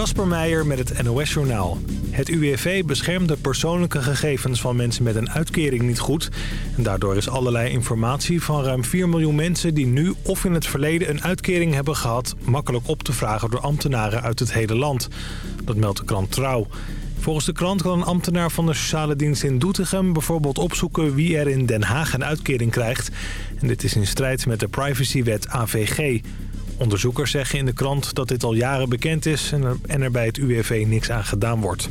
Kasper Meijer met het NOS-journaal. Het UWV beschermt de persoonlijke gegevens van mensen met een uitkering niet goed. En daardoor is allerlei informatie van ruim 4 miljoen mensen... die nu of in het verleden een uitkering hebben gehad... makkelijk op te vragen door ambtenaren uit het hele land. Dat meldt de krant Trouw. Volgens de krant kan een ambtenaar van de sociale dienst in Doetinchem... bijvoorbeeld opzoeken wie er in Den Haag een uitkering krijgt. En dit is in strijd met de privacywet AVG... Onderzoekers zeggen in de krant dat dit al jaren bekend is en er bij het UWV niks aan gedaan wordt.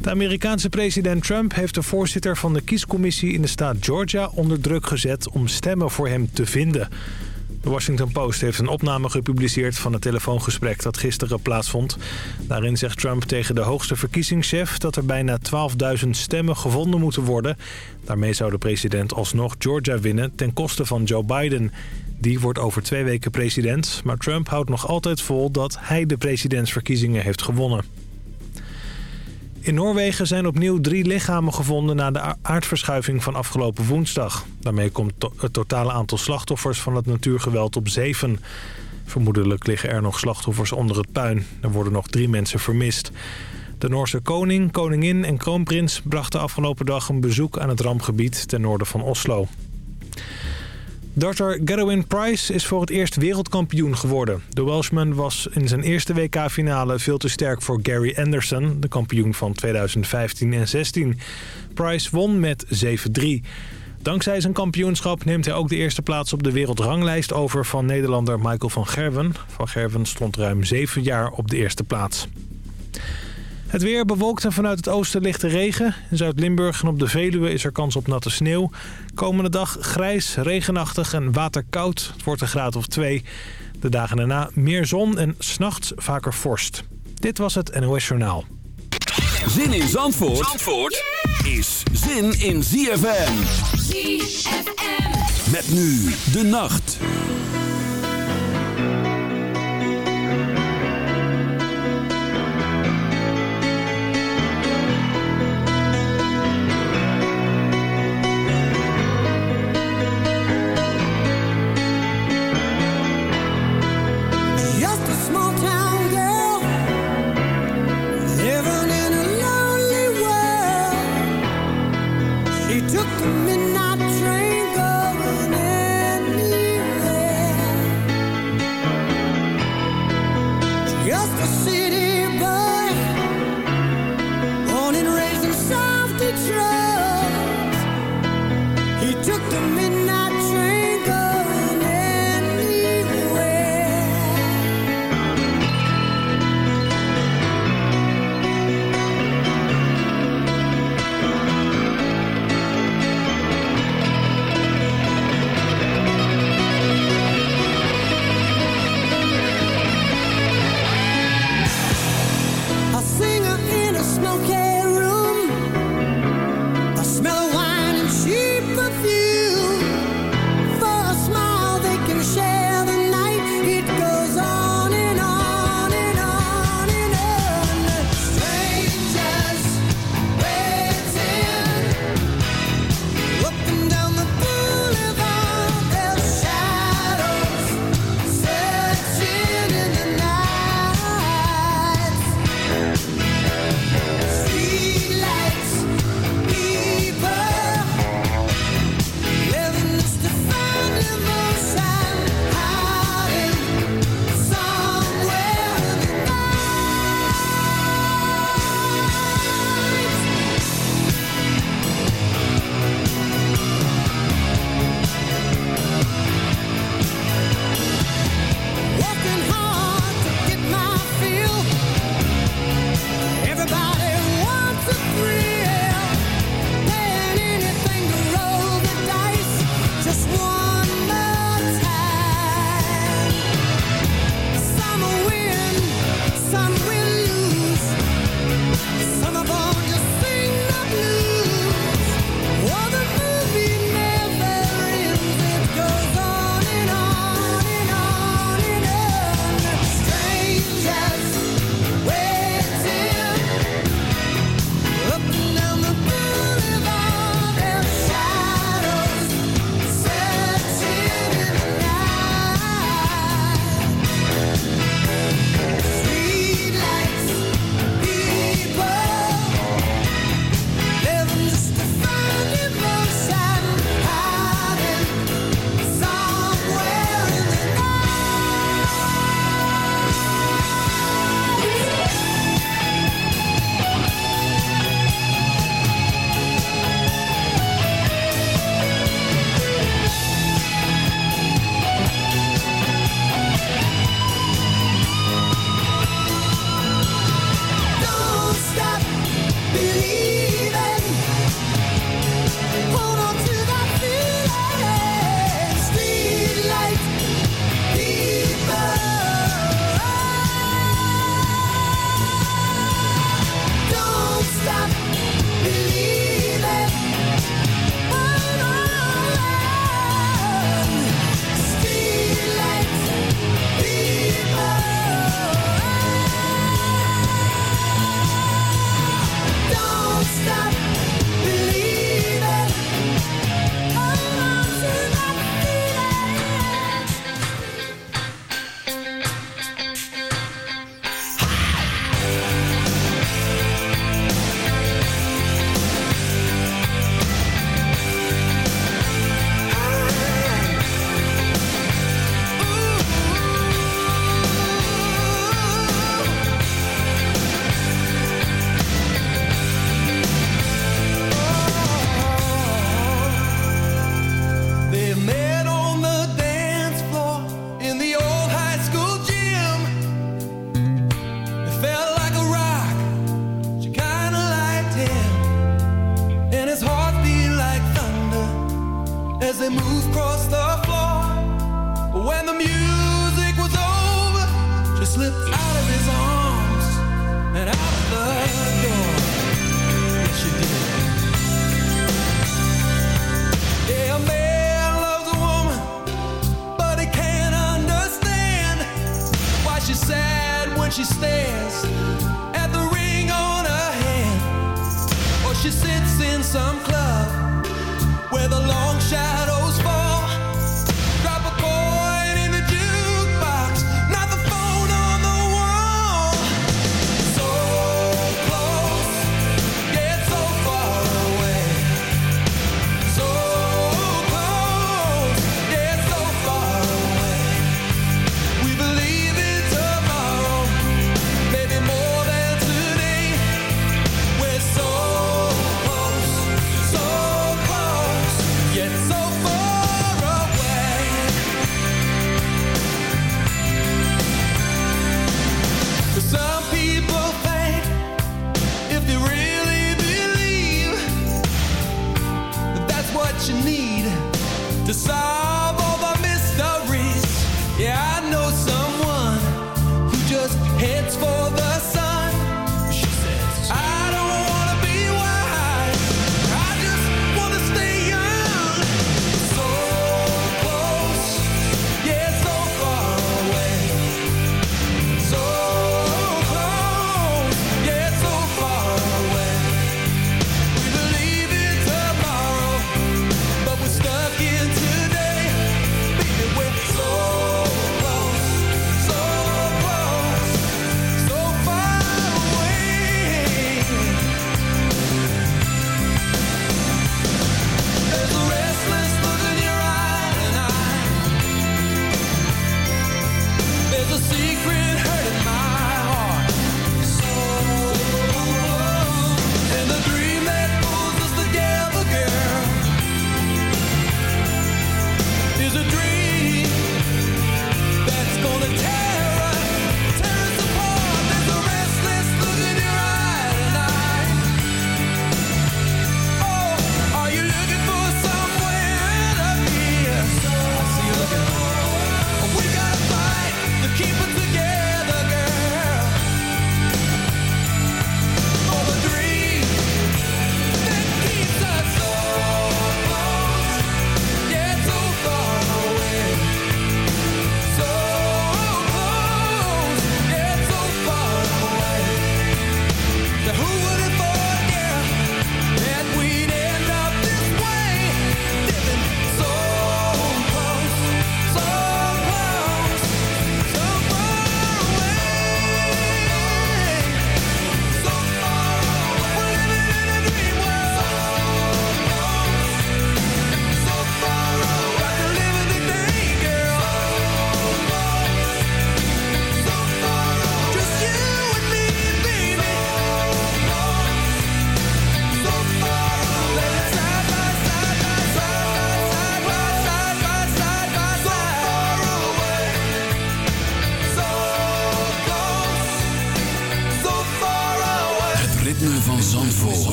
De Amerikaanse president Trump heeft de voorzitter van de kiescommissie in de staat Georgia onder druk gezet om stemmen voor hem te vinden. De Washington Post heeft een opname gepubliceerd van het telefoongesprek dat gisteren plaatsvond. Daarin zegt Trump tegen de hoogste verkiezingschef dat er bijna 12.000 stemmen gevonden moeten worden. Daarmee zou de president alsnog Georgia winnen ten koste van Joe Biden. Die wordt over twee weken president, maar Trump houdt nog altijd vol dat hij de presidentsverkiezingen heeft gewonnen. In Noorwegen zijn opnieuw drie lichamen gevonden na de aardverschuiving van afgelopen woensdag. Daarmee komt het totale aantal slachtoffers van het natuurgeweld op zeven. Vermoedelijk liggen er nog slachtoffers onder het puin. Er worden nog drie mensen vermist. De Noorse koning, koningin en kroonprins brachten afgelopen dag een bezoek aan het rampgebied ten noorden van Oslo. Darter Gerwin Price is voor het eerst wereldkampioen geworden. De Welshman was in zijn eerste WK-finale veel te sterk voor Gary Anderson... de kampioen van 2015 en 16. Price won met 7-3. Dankzij zijn kampioenschap neemt hij ook de eerste plaats op de wereldranglijst over... van Nederlander Michael van Gerwen. Van Gerwen stond ruim 7 jaar op de eerste plaats. Het weer bewolkt en vanuit het oosten ligt de regen. In Zuid-Limburg en op de Veluwe is er kans op natte sneeuw. Komende dag grijs, regenachtig en waterkoud. Het wordt een graad of twee. De dagen daarna meer zon en s'nachts vaker vorst. Dit was het NOS Journaal. Zin in Zandvoort, Zandvoort is zin in ZFM. ZFM. Met nu de nacht.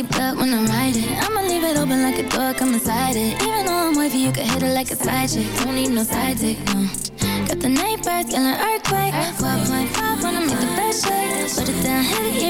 Seatbelt when I'm riding. I'ma leave it open like a door, come inside it. Even though I'm wavy, you can hit it like a side chick. Don't need no side dick, no. Got the night birds, yelling earthquake. 12.5 when I make the best shake. Put it down heavy,